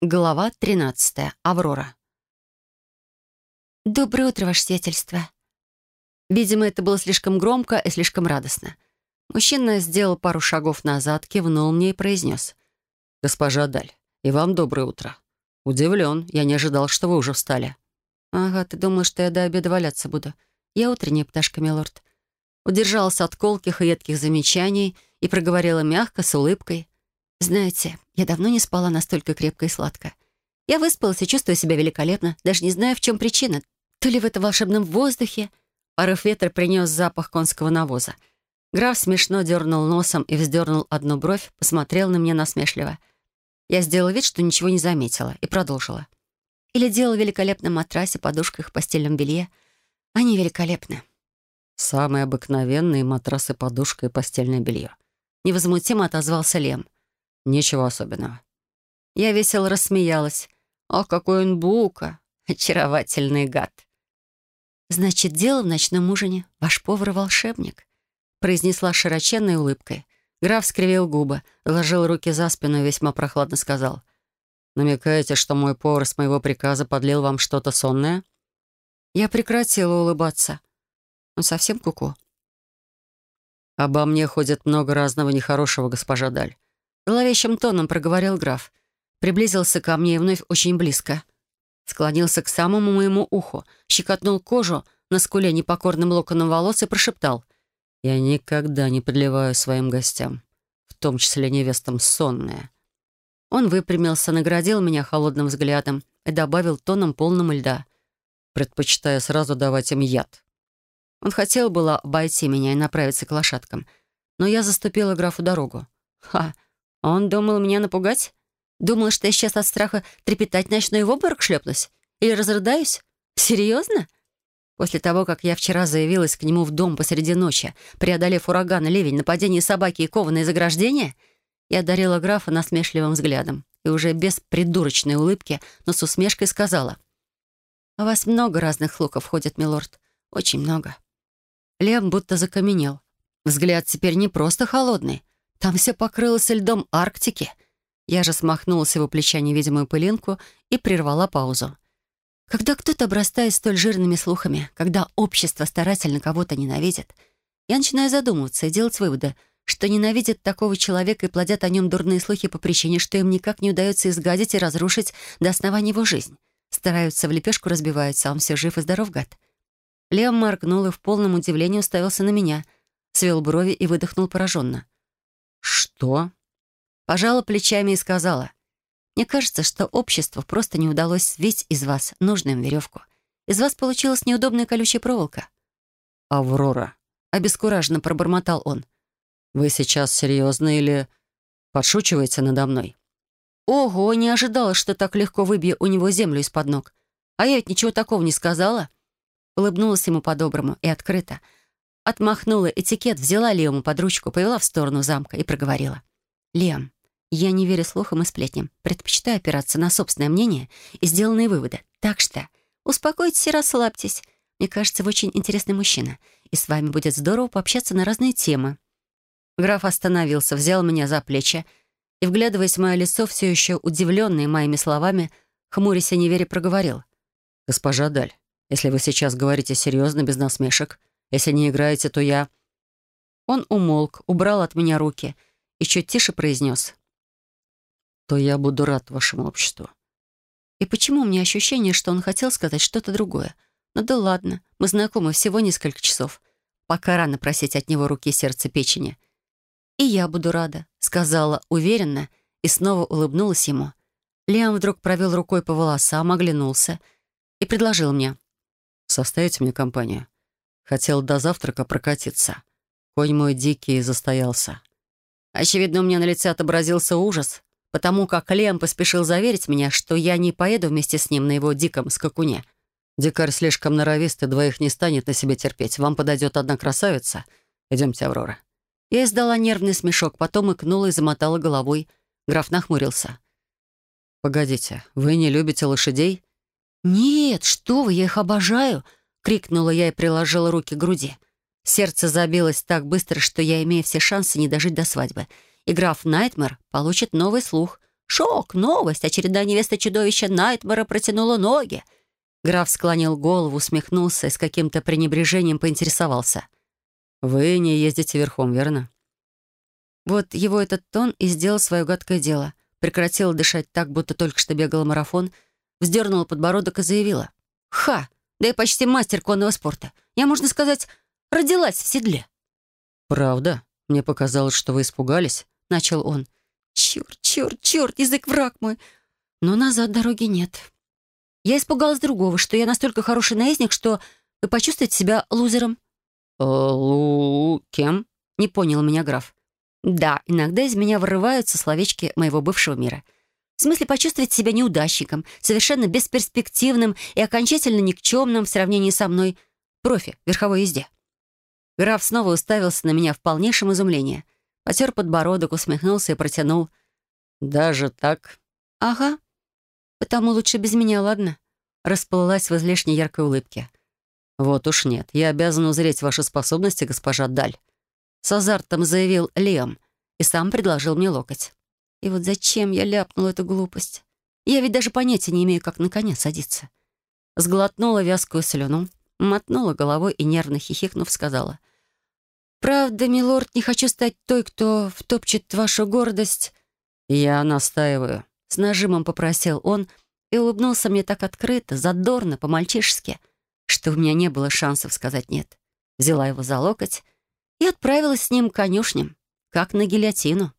Глава 13. Аврора. «Доброе утро, ваше сиятельство». Видимо, это было слишком громко и слишком радостно. Мужчина сделал пару шагов назад, кивнул мне и произнес. «Госпожа Даль, и вам доброе утро. Удивлен, я не ожидал, что вы уже встали». «Ага, ты думал, что я до обеда валяться буду. Я утренняя пташка, милорд». Удержалась от колких и едких замечаний и проговорила мягко, с улыбкой. Знаете, я давно не спала настолько крепко и сладко. Я выспалась и чувствую себя великолепно, даже не знаю, в чем причина. То ли в этом волшебном воздухе. Порыв ветра принес запах конского навоза. Граф смешно дернул носом и вздернул одну бровь, посмотрел на меня насмешливо. Я сделала вид, что ничего не заметила, и продолжила. Или делала в великолепном матрасе, подушках, постельном белье. Они великолепны. Самые обыкновенные матрасы, подушка и постельное белье. Невозмутимо отозвался Лем. Ничего особенного. Я весело рассмеялась. Ох, какой он бука! Очаровательный гад. «Значит, дело в ночном ужине. Ваш повар-волшебник», — произнесла широченной улыбкой. Граф скривил губы, ложил руки за спину и весьма прохладно сказал. «Намекаете, что мой повар с моего приказа подлил вам что-то сонное?» Я прекратила улыбаться. Он совсем куку. -ку. «Обо мне ходит много разного нехорошего, госпожа Даль. Зловещим тоном проговорил граф. Приблизился ко мне и вновь очень близко. Склонился к самому моему уху, щекотнул кожу на скуле непокорным локоном волос и прошептал. «Я никогда не подливаю своим гостям, в том числе невестам, сонное». Он выпрямился, наградил меня холодным взглядом и добавил тоном полным льда. предпочитая сразу давать им яд. Он хотел было обойти меня и направиться к лошадкам, но я заступила графу дорогу. «Ха! Он думал меня напугать? Думал, что я сейчас от страха трепетать начну и в обморок шлепнусь? Или разрыдаюсь? Серьезно? После того, как я вчера заявилась к нему в дом посреди ночи, преодолев ураган, ливень, нападение собаки и кованые заграждения, я одарила графа насмешливым взглядом и уже без придурочной улыбки, но с усмешкой сказала. «У вас много разных слухов ходит, милорд. Очень много». Лем будто закаменел. Взгляд теперь не просто холодный, там все покрылось льдом Арктики. Я же смахнула с его плеча невидимую пылинку и прервала паузу. Когда кто-то обрастает столь жирными слухами, когда общество старательно кого-то ненавидит, я начинаю задумываться и делать выводы, что ненавидят такого человека и плодят о нем дурные слухи по причине, что им никак не удается изгадить и разрушить до основания его жизнь. Стараются в лепешку разбиваются, а он все жив и здоров, гад. Лем моргнул и в полном удивлении уставился на меня, свел брови и выдохнул пораженно. «Что?» Пожала плечами и сказала. «Мне кажется, что обществу просто не удалось свить из вас нужную веревку. Из вас получилась неудобная колючая проволока». «Аврора», — обескураженно пробормотал он. «Вы сейчас серьезно или подшучиваете надо мной?» «Ого, не ожидала, что так легко выбью у него землю из-под ног. А я ведь ничего такого не сказала». Улыбнулась ему по-доброму и открыто — Отмахнула этикет, взяла Лему под ручку, повела в сторону замка и проговорила. «Лем, я не верю слухам и сплетням. Предпочитаю опираться на собственное мнение и сделанные выводы. Так что успокойтесь и расслабьтесь. Мне кажется, вы очень интересный мужчина, и с вами будет здорово пообщаться на разные темы». Граф остановился, взял меня за плечи и, вглядываясь в мое лицо, все еще удивленный моими словами, хмурясь и неверя проговорил. «Госпожа Даль, если вы сейчас говорите серьезно, без насмешек, если не играете, то я...» Он умолк, убрал от меня руки и чуть тише произнес. «То я буду рад вашему обществу». И почему у меня ощущение, что он хотел сказать что-то другое? Ну да ладно, мы знакомы всего несколько часов. Пока рано просить от него руки, сердце, печени. «И я буду рада», — сказала уверенно и снова улыбнулась ему. Лиам вдруг провел рукой по волосам, оглянулся и предложил мне. «Составите мне компанию. Хотел до завтрака прокатиться. Конь мой дикий застоялся. Очевидно, у меня на лице отобразился ужас, потому как Лем поспешил заверить меня, что я не поеду вместе с ним на его диком скакуне. Дикарь слишком норовист и двоих не станет на себе терпеть. Вам подойдет одна красавица. Идемте, Аврора. Я издала нервный смешок, потом икнула и замотала головой. Граф нахмурился. «Погодите, вы не любите лошадей?» «Нет, что вы, я их обожаю. — крикнула я и приложила руки к груди. Сердце забилось так быстро, что я имею все шансы не дожить до свадьбы. И граф Найтмер получит новый слух, Шок, новость. Очередная невеста чудовища Найтмара протянула ноги. Граф склонил голову, усмехнулся и с каким-то пренебрежением поинтересовался. «Вы не ездите верхом, верно?» Вот его этот тон и сделал свое гадкое дело. Прекратила дышать так, будто только что бегала марафон, вздернула подбородок и заявила. «Ха! Да я почти мастер конного спорта. Я, можно сказать, родилась в седле». «Правда? Мне показалось, что вы испугались», — начал он. «Черт, черт, черт, язык враг мой!» Но назад дороги нет. Я испугалась другого, что я настолько хороший наездник, что вы почувствуете себя лузером. «Э, «Лу... кем?» — не понял меня граф. «Да, иногда из меня вырываются словечки моего бывшего мира». В смысле почувствовать себя неудачником, совершенно бесперспективным и окончательно никчемным в сравнении со мной, профи верховой езде. Граф снова уставился на меня в полнейшем изумлении. Потер подбородок, усмехнулся и протянул. «Даже так?» «Ага. Потому лучше без меня, ладно?» Расплылась в излишне яркой улыбке. «Вот уж нет. Я обязан узреть ваши способности, госпожа Даль». С азартом заявил Лем и сам предложил мне локоть. И вот зачем я ляпнула эту глупость? Я ведь даже понятия не имею, как на коня садиться. Сглотнула вязкую слюну, мотнула головой и, нервно хихикнув, сказала. «Правда, милорд, не хочу стать той, кто втопчет вашу гордость». «Я настаиваю», — с нажимом попросил он и улыбнулся мне так открыто, задорно, по-мальчишески, что у меня не было шансов сказать «нет». Взяла его за локоть и отправилась с ним к конюшням, как на гильотину.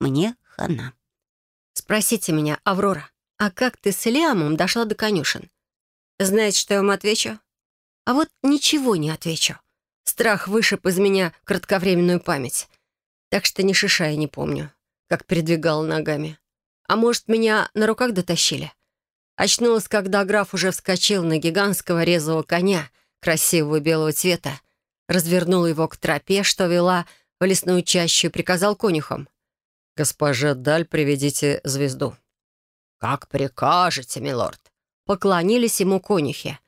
Мне хана. Спросите меня, Аврора, а как ты с Лиамом дошла до конюшен? Знаете, что я вам отвечу? А вот ничего не отвечу. Страх вышиб из меня кратковременную память. Так что ни шиша я не помню, как передвигала ногами. А может, меня на руках дотащили? Очнулась, когда граф уже вскочил на гигантского резвого коня, красивого белого цвета, развернул его к тропе, что вела в лесную чащу, и приказал конюхам. «Госпожа Даль, приведите звезду». «Как прикажете, милорд». Поклонились ему конюхи.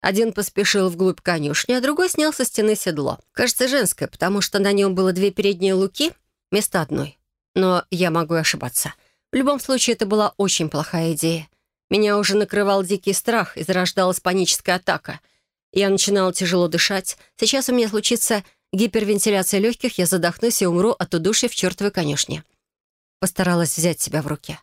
Один поспешил вглубь конюшни, а другой снял со стены седло. Кажется, женское, потому что на нем было две передние луки вместо одной. Но я могу ошибаться. В любом случае, это была очень плохая идея. Меня уже накрывал дикий страх, и зарождалась паническая атака. Я начинала тяжело дышать. Сейчас у меня случится гипервентиляция легких, я задохнусь и умру от удушья в чертовой конюшне. Постаралась взять себя в руки.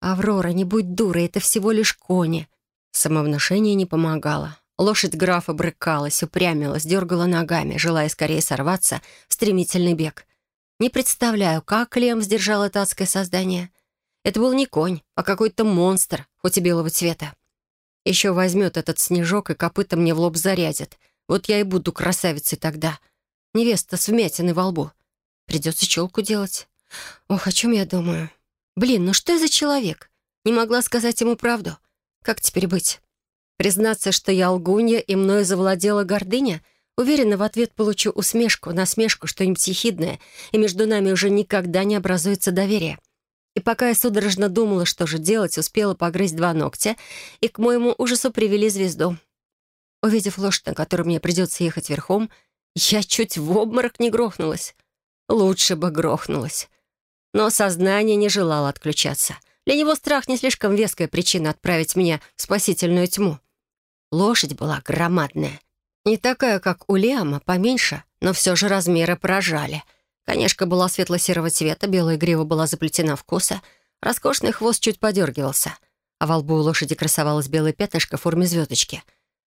«Аврора, не будь дурой, это всего лишь кони». Самовнушение не помогало. Лошадь графа брыкалась, упрямилась, дергала ногами, желая скорее сорваться в стремительный бег. Не представляю, как Лем сдержал это адское создание. Это был не конь, а какой-то монстр, хоть и белого цвета. Еще возьмет этот снежок и копыта мне в лоб зарядит. Вот я и буду красавицей тогда. Невеста с вмятиной во лбу. Придется челку делать. Ох, о чем я думаю? Блин, ну что я за человек? Не могла сказать ему правду. Как теперь быть? Признаться, что я лгунья, и мною завладела гордыня? Уверена, в ответ получу усмешку, насмешку, что-нибудь ехидное, и между нами уже никогда не образуется доверие. И пока я судорожно думала, что же делать, успела погрызть два ногтя, и к моему ужасу привели звезду. Увидев лошадь, на которой мне придется ехать верхом, я чуть в обморок не грохнулась. Лучше бы грохнулась. Но сознание не желало отключаться. Для него страх не слишком веская причина отправить меня в спасительную тьму. Лошадь была громадная. Не такая, как у Лиама, поменьше, но все же размеры поражали. Конешка была светло-серого цвета, белая грива была заплетена в косы, роскошный хвост чуть подергивался, а во лбу у лошади красовалось белое пятнышко в форме звездочки.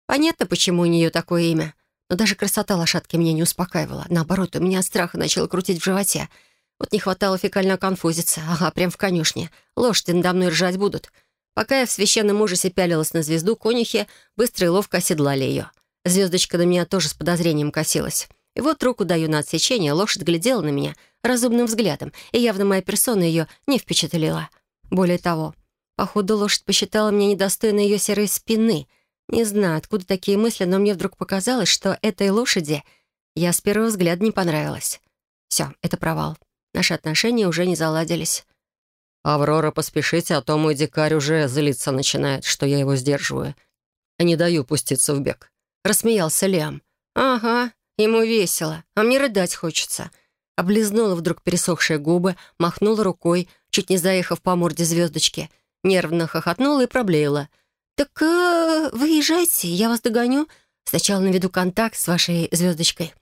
Понятно, почему у нее такое имя, но даже красота лошадки меня не успокаивала. Наоборот, у меня от страха начало крутить в животе — вот не хватало фекально конфузиться. Ага, прям в конюшне. Лошади надо мной ржать будут. Пока я в священном ужасе пялилась на звезду, конюхи быстро и ловко оседлали ее. Звездочка на меня тоже с подозрением косилась. И вот руку даю на отсечение, лошадь глядела на меня разумным взглядом, и явно моя персона ее не впечатлила. Более того, походу лошадь посчитала меня недостойной ее серой спины. Не знаю, откуда такие мысли, но мне вдруг показалось, что этой лошади я с первого взгляда не понравилась. Все, это провал. Наши отношения уже не заладились. «Аврора, поспешите, а то мой дикарь уже злиться начинает, что я его сдерживаю. А не даю пуститься в бег». Рассмеялся Лиам. «Ага, ему весело, а мне рыдать хочется». Облизнула вдруг пересохшие губы, махнула рукой, чуть не заехав по морде звездочки. Нервно хохотнула и проблеяла. «Так э, выезжайте, я вас догоню. Сначала наведу контакт с вашей звездочкой».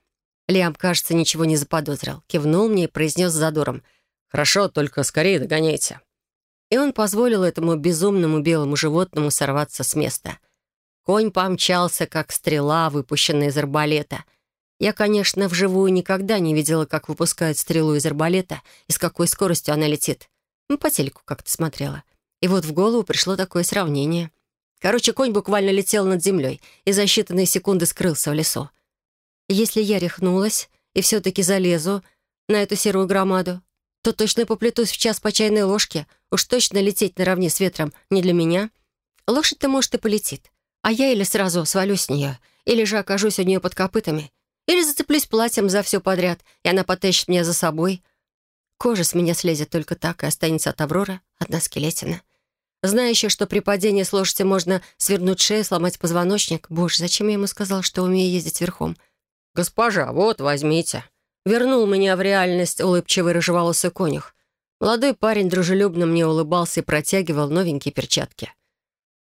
Лиам, кажется, ничего не заподозрил. Кивнул мне и произнес задором. «Хорошо, только скорее догоняйте». И он позволил этому безумному белому животному сорваться с места. Конь помчался, как стрела, выпущенная из арбалета. Я, конечно, вживую никогда не видела, как выпускают стрелу из арбалета и с какой скоростью она летит. Ну, по телеку как-то смотрела. И вот в голову пришло такое сравнение. Короче, конь буквально летел над землей и за считанные секунды скрылся в лесу. Если я рехнулась и все-таки залезу на эту серую громаду, то точно поплетусь в час по чайной ложке. Уж точно лететь наравне с ветром не для меня. Лошадь-то, может, и полетит. А я или сразу свалюсь с нее, или же окажусь у нее под копытами, или зацеплюсь платьем за все подряд, и она потащит меня за собой. Кожа с меня слезет только так, и останется от Аврора одна скелетина. Зная еще, что при падении с лошади можно свернуть шею, сломать позвоночник. Боже, зачем я ему сказал, что умею ездить верхом? «Госпожа, вот, возьмите». Вернул меня в реальность улыбчивый рыжеволосый конюх. Молодой парень дружелюбно мне улыбался и протягивал новенькие перчатки.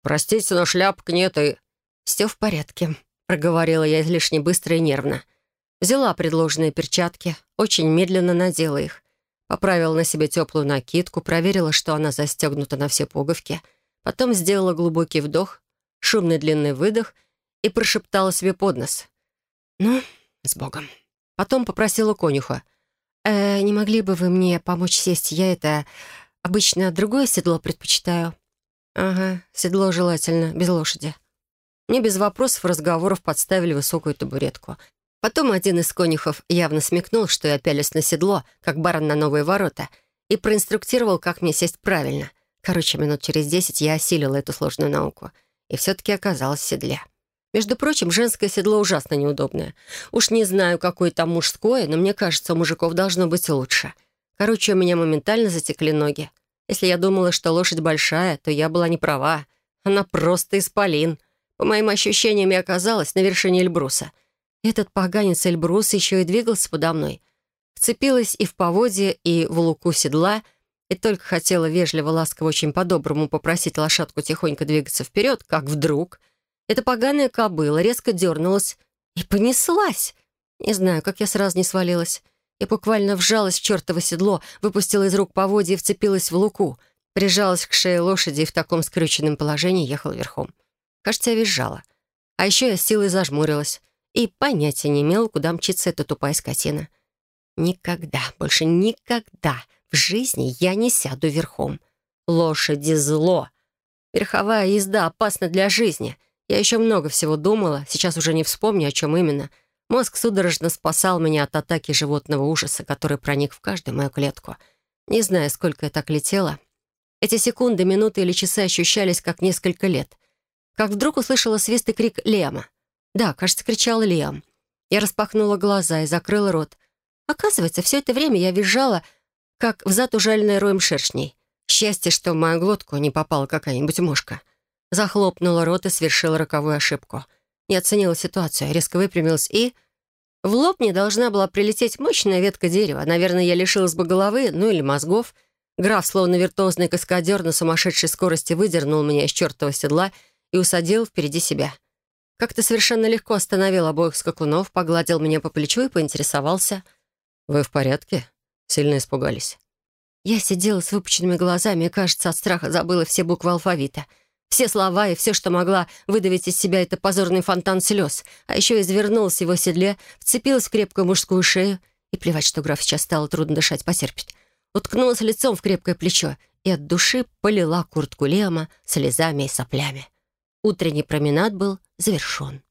«Простите, но шляпок нет и...» «Все в порядке», — проговорила я излишне быстро и нервно. Взяла предложенные перчатки, очень медленно надела их. Поправила на себе теплую накидку, проверила, что она застегнута на все пуговки. Потом сделала глубокий вдох, шумный длинный выдох и прошептала себе под нос. «Ну, с Богом». Потом попросила конюха. «Э, «Не могли бы вы мне помочь сесть? Я это... Обычно другое седло предпочитаю». «Ага, седло желательно, без лошади». Мне без вопросов разговоров подставили высокую табуретку. Потом один из конюхов явно смекнул, что я пялюсь на седло, как баран на новые ворота, и проинструктировал, как мне сесть правильно. Короче, минут через десять я осилила эту сложную науку и все-таки оказалась в седле. Между прочим, женское седло ужасно неудобное. Уж не знаю, какое там мужское, но мне кажется, у мужиков должно быть лучше. Короче, у меня моментально затекли ноги. Если я думала, что лошадь большая, то я была не права. Она просто исполин. По моим ощущениям, я оказалась на вершине Эльбруса — этот поганец Эльбрус еще и двигался подо мной. Вцепилась и в поводье, и в луку седла, и только хотела вежливо, ласково, очень по-доброму попросить лошадку тихонько двигаться вперед, как вдруг эта поганая кобыла резко дернулась и понеслась. Не знаю, как я сразу не свалилась. Я буквально вжалась в чертово седло, выпустила из рук поводья и вцепилась в луку. Прижалась к шее лошади и в таком скрюченном положении ехала верхом. Кажется, я визжала. А еще я силой зажмурилась и понятия не имел, куда мчится эта тупая скотина. Никогда, больше никогда в жизни я не сяду верхом. Лошади зло. Верховая езда опасна для жизни. Я еще много всего думала, сейчас уже не вспомню, о чем именно. Мозг судорожно спасал меня от атаки животного ужаса, который проник в каждую мою клетку. Не знаю, сколько я так летела. Эти секунды, минуты или часы ощущались как несколько лет. Как вдруг услышала свист и крик Лема. Да, кажется, кричал Лиам. Я распахнула глаза и закрыла рот. Оказывается, все это время я визжала, как взад ужаленная роем шершней. Счастье, что в мою глотку не попала какая-нибудь мошка. Захлопнула рот и совершила роковую ошибку. Не оценила ситуацию, резко выпрямилась и... В лоб мне должна была прилететь мощная ветка дерева. Наверное, я лишилась бы головы, ну или мозгов. Граф, словно виртуозный каскадер, на сумасшедшей скорости выдернул меня из чертова седла и усадил впереди себя. Как-то совершенно легко остановил обоих скакунов, погладил меня по плечу и поинтересовался. «Вы в порядке?» Сильно испугались. Я сидела с выпученными глазами и, кажется, от страха забыла все буквы алфавита. Все слова и все, что могла выдавить из себя, это позорный фонтан слез. А еще извернулась в его седле, вцепилась в крепкую мужскую шею. И плевать, что граф сейчас стало трудно дышать, потерпит. Уткнулась лицом в крепкое плечо и от души полила куртку Лема слезами и соплями. Утренний променад был завершен.